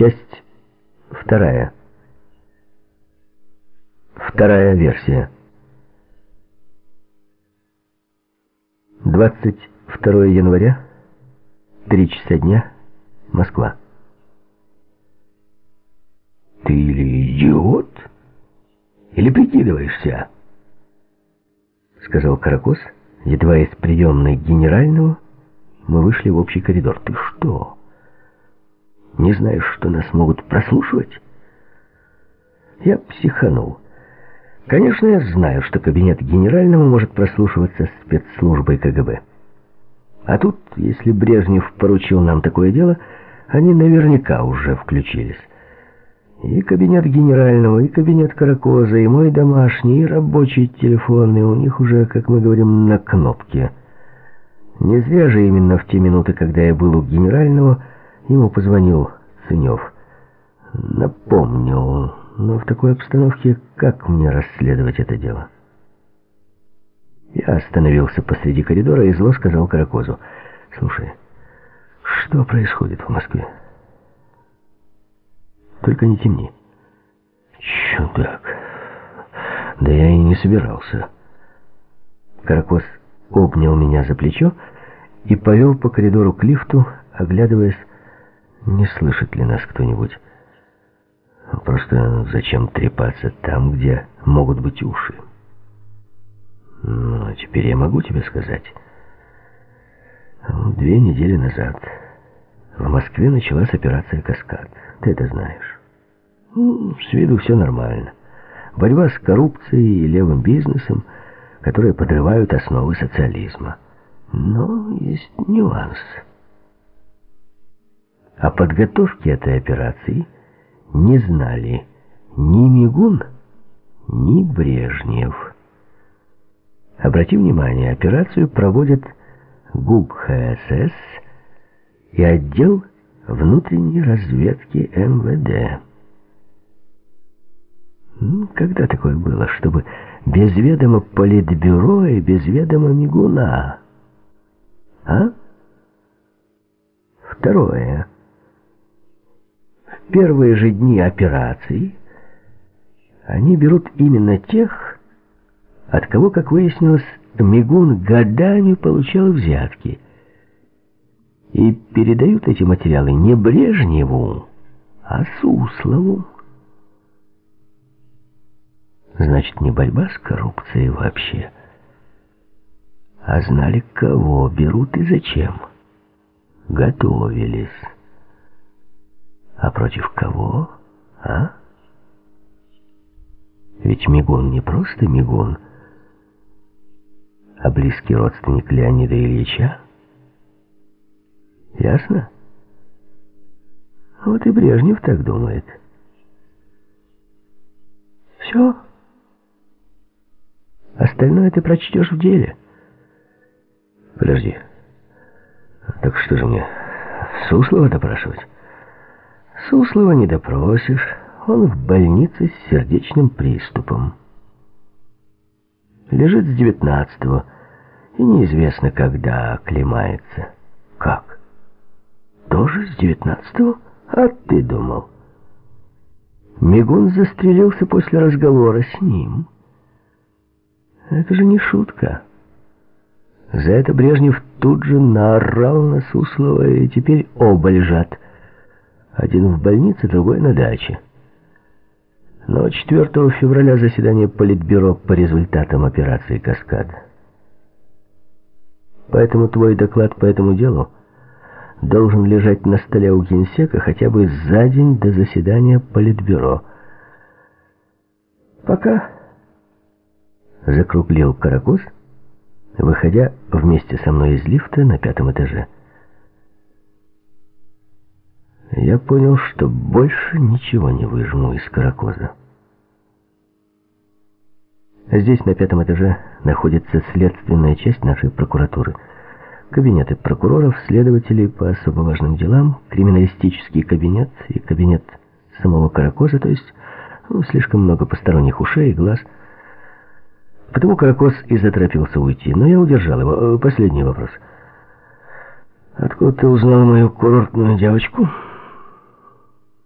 Часть вторая. Вторая версия. 22 января, 3 часа дня, Москва. Ты или идиот, или прикидываешься? Сказал Каракос, едва из приемной генерального мы вышли в общий коридор. Ты что? Не знаешь, что нас могут прослушивать? Я психанул. Конечно, я знаю, что кабинет генерального может прослушиваться спецслужбой КГБ. А тут, если Брежнев поручил нам такое дело, они наверняка уже включились. И кабинет генерального, и кабинет Каракоза, и мой домашний, и рабочий телефонный у них уже, как мы говорим, на кнопке. Не зря же именно в те минуты, когда я был у генерального, ему позвонил Сынев. Напомнил, но в такой обстановке как мне расследовать это дело? Я остановился посреди коридора и зло сказал Каракозу. «Слушай, что происходит в Москве?» Только не темни. Чудак. Да я и не собирался. Каракос обнял меня за плечо и повел по коридору к лифту, оглядываясь, не слышит ли нас кто-нибудь. Просто зачем трепаться там, где могут быть уши? Ну, а теперь я могу тебе сказать. Две недели назад в Москве началась операция «Каскад». Ты это знаешь. Ну, с виду все нормально. Борьба с коррупцией и левым бизнесом, которые подрывают основы социализма. Но есть нюанс. О подготовке этой операции не знали ни Мигун, ни Брежнев. Обрати внимание, операцию проводят ГУП ХСС и отдел внутренней разведки МВД. Когда такое было, чтобы без ведома политбюро и без ведома мигуна? А? Второе. Первые же дни операции они берут именно тех, от кого, как выяснилось, Мигун годами получал взятки – и передают эти материалы не Брежневу, а Суслову. Значит, не борьба с коррупцией вообще, а знали, кого берут и зачем. Готовились. А против кого, а? Ведь Мигун не просто Мигун, а близкий родственник Леонида Ильича. Ясно? Вот и Брежнев так думает. Все. Остальное ты прочтешь в деле. Подожди. Так что же мне, Суслова допрашивать? Суслова не допросишь. Он в больнице с сердечным приступом. Лежит с девятнадцатого, и неизвестно, когда оклемается. Как? Тоже с девятнадцатого? А ты думал? Мигун застрелился после разговора с ним. Это же не шутка. За это Брежнев тут же наорал на Суслова, и теперь оба лежат. Один в больнице, другой на даче. Но 4 февраля заседание Политбюро по результатам операции «Каскад». Поэтому твой доклад по этому делу должен лежать на столе у генсека хотя бы за день до заседания Политбюро. Пока закруглил Каракос, выходя вместе со мной из лифта на пятом этаже. Я понял, что больше ничего не выжму из Каракоза. Здесь, на пятом этаже, находится следственная часть нашей прокуратуры — кабинеты прокуроров, следователей по особо важным делам, криминалистический кабинет и кабинет самого Каракоза, то есть ну, слишком много посторонних ушей и глаз. Потому Каракоз и заторопился уйти, но я удержал его. Э, последний вопрос. «Откуда ты узнал мою курортную девочку?»